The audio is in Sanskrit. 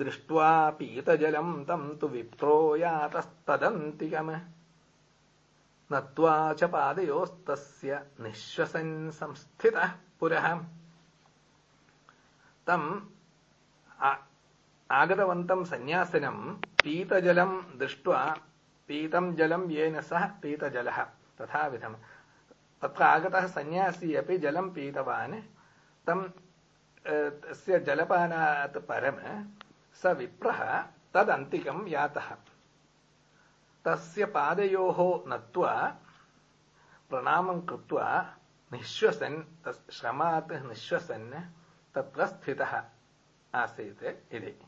दृष्ट्वा पीतजलम् तम् तु विप्रो यातस्तदन्तिकम् नत्वा च पादयोस्तस्य निःश्वसन् संस्थितः पुरः। तम् आगतवन्तम् सन्न्यासिनम् जलम् येन सह पीतजलः तथाविधम्। तत्र आगतः सन्न्यासी अपि जलम् पीतवान्। तम् तस्य जलपानात् परम् स विप्रः तदन्तिकम् यातः। तस्य पादयोः नत्वा प्रणामम् कृत्वा निःश्वसन् श्रमात् निःश्वसन् तत्र स्थितः आसीत् इति